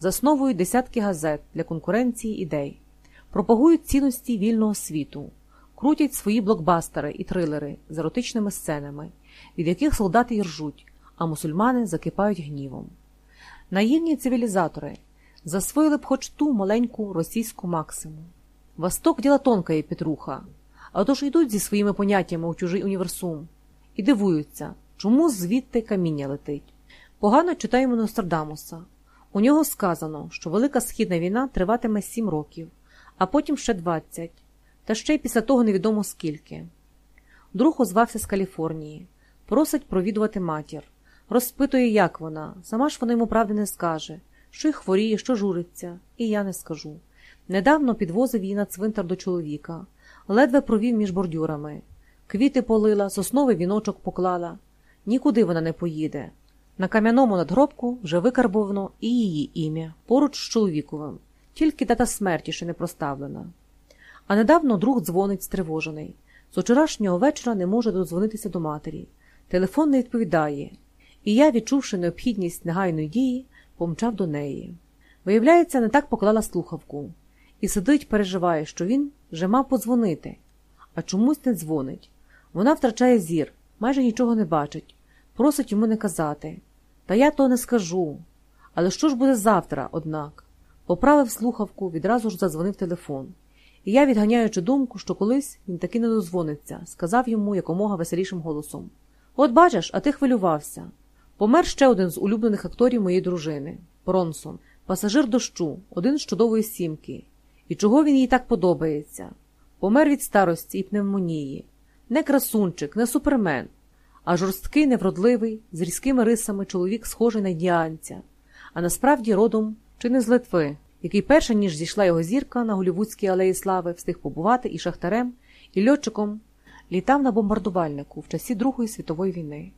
засновують десятки газет для конкуренції ідей, пропагують цінності вільного світу, крутять свої блокбастери і трилери з еротичними сценами, від яких солдати й ржуть, а мусульмани закипають гнівом. Наївні цивілізатори засвоїли б хоч ту маленьку російську максиму. Восток діла тонкає, Петруха, а то ж йдуть зі своїми поняттями у чужий універсум і дивуються, чому звідти каміння летить. Погано читаємо Нострадамуса. У нього сказано, що Велика Східна війна триватиме сім років, а потім ще двадцять, та ще й після того невідомо скільки. Друг озвався з Каліфорнії, просить провідувати матір, розпитує, як вона, сама ж вона йому правди не скаже, що й хворіє, що журиться, і я не скажу. Недавно підвозив її на цвинтар до чоловіка, ледве провів між бордюрами. Квіти полила, сосновий віночок поклала. Нікуди вона не поїде. На кам'яному надгробку вже викарбовано і її ім'я поруч з чоловіковим, тільки дата смерті ще не проставлена. А недавно друг дзвонить стривожений. З вчорашнього вечора не може додзвонитися до матері. Телефон не відповідає, і я, відчувши необхідність негайної дії, помчав до неї. Виявляється, не так поклала слухавку і сидить, переживає, що він вже мав подзвонити, а чомусь не дзвонить. Вона втрачає зір, майже нічого не бачить, просить йому не казати. Та я то не скажу. Але що ж буде завтра, однак? Поправив слухавку, відразу ж задзвонив телефон. І я, відганяючи думку, що колись він таки не дозвониться, сказав йому якомога веселішим голосом: От бачиш, а ти хвилювався. Помер ще один з улюблених акторів моєї дружини Бронсон, пасажир дощу, один з чудової сімки. І чого він їй так подобається? Помер від старості і пневмонії. Не красунчик, не супермен, а жорсткий, невродливий, з різкими рисами чоловік схожий на діанця, а насправді родом чи не з Литви, який перше, ніж зійшла його зірка на голівудській алеї слави, встиг побувати і шахтарем, і льотчиком літав на бомбардувальнику в часі Другої світової війни.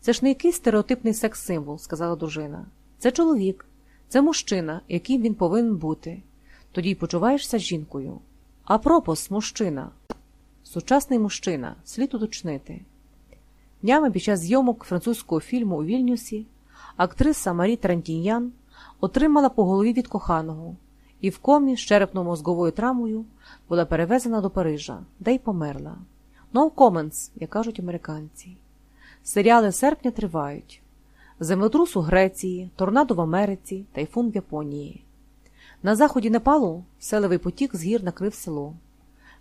Це ж не якийсь стереотипний секс-символ, сказала дружина. Це чоловік, це мужчина, яким він повинен бути. Тоді й почуваєшся жінкою. А пропос, мужчина. Сучасний мужчина, слід уточнити. Днями під час зйомок французького фільму у Вільнюсі актриса Марі Трантіньян отримала по голові від коханого і в комі з черепно-мозговою травмою була перевезена до Парижа, де й померла. No comments, як кажуть американці. Серіали серпня тривають: землетрус у Греції, торнадо в Америці, тайфун в Японії. На заході Непалу селевий потік з гір накрив село.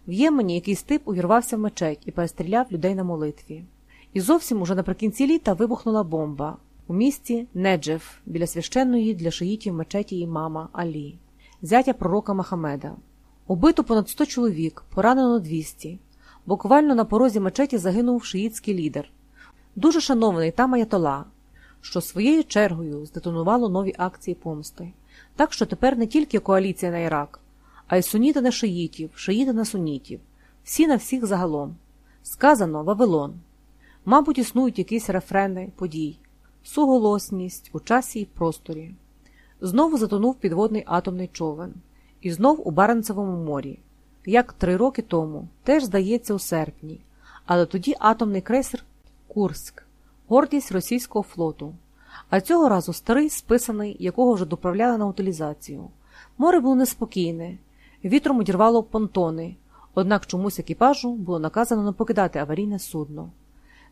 В Ємені якийсь тип увірвався в мечеть і перестріляв людей на молитві. І зовсім уже наприкінці літа вибухнула бомба у місті Неджев біля священної для шиїтів мечеті імама Алі, зятя пророка Махамеда. Убито понад 100 чоловік, поранено 200. Буквально на порозі мечеті загинув шиїтський лідер, дуже шанований там Аятола, що своєю чергою здетонувало нові акції помсти. Так що тепер не тільки коаліція на Ірак, а й суніти на шиїтів, шиїти на сунітів, всі на всіх загалом. Сказано Вавилон. Мабуть, існують якісь рефрени подій, суголосність у часі і просторі. Знову затонув підводний атомний човен, і знов у Баренцевому морі, як три роки тому, теж здається у серпні, але тоді атомний крейсер Курськ, гордість російського флоту. А цього разу старий списаний, якого вже доправляли на утилізацію. Море було неспокійне, вітром одірвало понтони, однак чомусь екіпажу було наказано не покидати аварійне судно.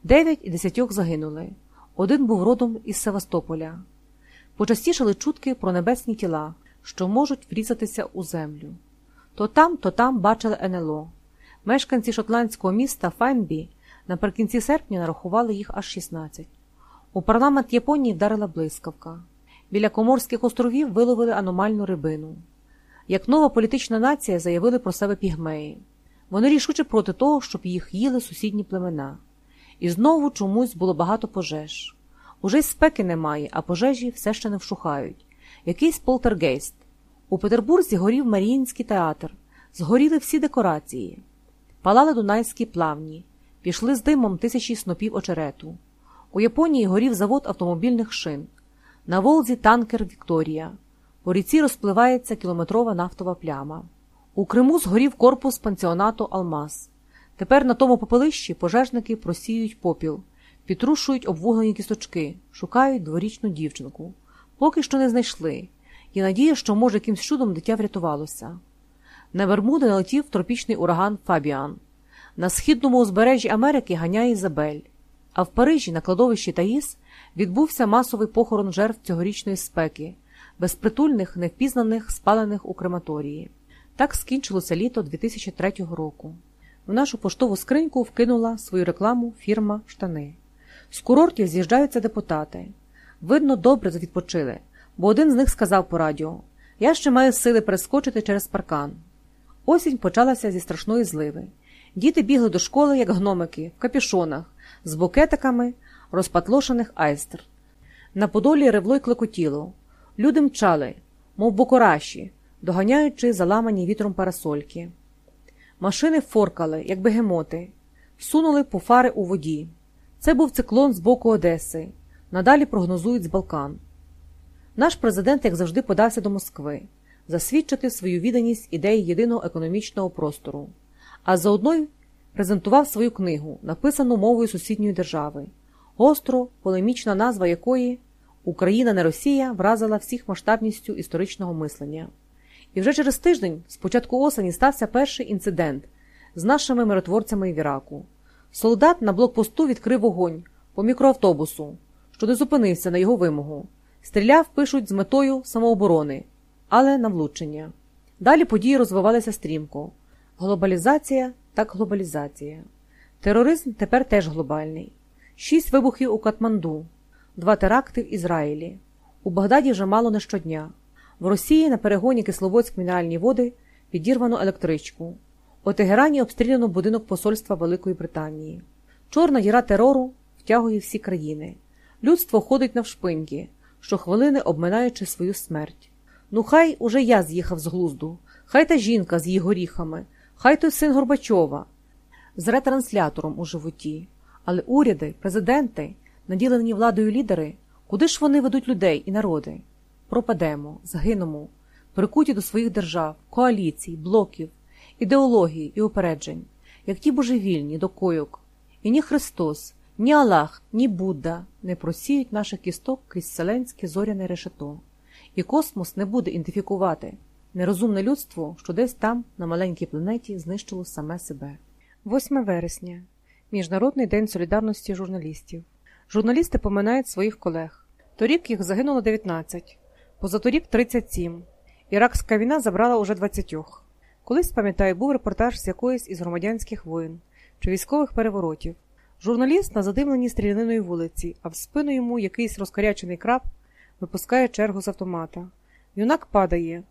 Дев'ять і десятьох загинули. Один був родом із Севастополя. Почастішали чутки про небесні тіла, що можуть врізатися у землю. То там, то там бачили НЛО. Мешканці шотландського міста Файнбі наприкінці серпня нарахували їх аж 16. У парламент Японії вдарила блискавка. Біля Коморських островів виловили аномальну рибину. Як нова політична нація заявили про себе пігмеї. Вони рішуче проти того, щоб їх їли сусідні племена. І знову чомусь було багато пожеж. Уже й спеки немає, а пожежі все ще не вшухають. Якийсь полтергейст. У Петербурзі горів Маріїнський театр, згоріли всі декорації, палали дунайські плавні, пішли з димом тисячі снопів очерету. У Японії горів завод автомобільних шин. На Волзі танкер Вікторія. По ріці розпливається кілометрова нафтова пляма. У Криму згорів корпус пансіонату Алмаз. Тепер на тому попелищі пожежники просіють попіл, підтрушують обвуглені кісточки, шукають дворічну дівчинку. Поки що не знайшли. Є надія, що, може, якимсь чудом дитя врятувалося. На Бермуди налетів тропічний ураган Фабіан. На східному узбережжі Америки ганяє Ізабель. А в Парижі на кладовищі Таїс відбувся масовий похорон жертв цьогорічної спеки, безпритульних, невпізнаних, спалених у крематорії. Так скінчилося літо 2003 року. В нашу поштову скриньку вкинула свою рекламу фірма Штани. З курортів з'їжджаються депутати. Видно, добре відпочили, бо один з них сказав по радіо: Я ще маю сили перескочити через паркан. Осінь почалася зі страшної зливи. Діти бігли до школи, як гномики, в капюшонах, з букетиками розпатлошених айстр. На подолі ревло й клекотіло. Люди мчали, мов бокораші, доганяючи заламані вітром парасольки. Машини форкали, як бегемоти, сунули по фари у воді. Це був циклон з боку Одеси. Надалі прогнозують з Балкан. Наш президент, як завжди, подався до Москви засвідчити свою відданість ідеї єдиного економічного простору, а заодно й презентував свою книгу, написану мовою сусідньої держави, гостро, полемічна назва якої Україна не Росія вразила всіх масштабністю історичного мислення. І вже через тиждень, з початку осені, стався перший інцидент з нашими миротворцями в Іраку. Солдат на блокпосту відкрив вогонь по мікроавтобусу, що не зупинився на його вимогу. Стріляв, пишуть, з метою самооборони, але на влучення. Далі події розвивалися стрімко. Глобалізація так глобалізація. Тероризм тепер теж глобальний. Шість вибухів у Катманду, два теракти в Ізраїлі. У Багдаді вже мало не щодня. В Росії на перегоні Кисловодськ мінеральні води підірвано електричку. У Тегерані обстріляно будинок посольства Великої Британії. Чорна діра терору втягує всі країни. Людство ходить навшпиньки, щохвилини обминаючи свою смерть. Ну, хай уже я з'їхав з глузду, хай та жінка з її горіхами, хай той син Горбачова з ретранслятором у животі. Але уряди, президенти, наділені владою лідери, куди ж вони ведуть людей і народи? Пропадемо, загинемо, прикуті до своїх держав, коаліцій, блоків, ідеологій і упереджень, як ті божевільні до койок. І ні Христос, ні Аллах, ні Будда не просіють наших кісток крізь селенське зоряне решето. І космос не буде ідентифікувати нерозумне людство, що десь там, на маленькій планеті, знищило саме себе. 8 вересня. Міжнародний день солідарності журналістів. Журналісти поминають своїх колег. Торік їх загинуло 19, позаторік 37. Іракська війна забрала уже 20. Колись, пам'ятаю, був репортаж з якоїсь із громадянських воїн чи військових переворотів. Журналіст на задимленій стріляниної вулиці, а в спину йому якийсь розкарячений краб випускає чергу з автомата. Юнак падає,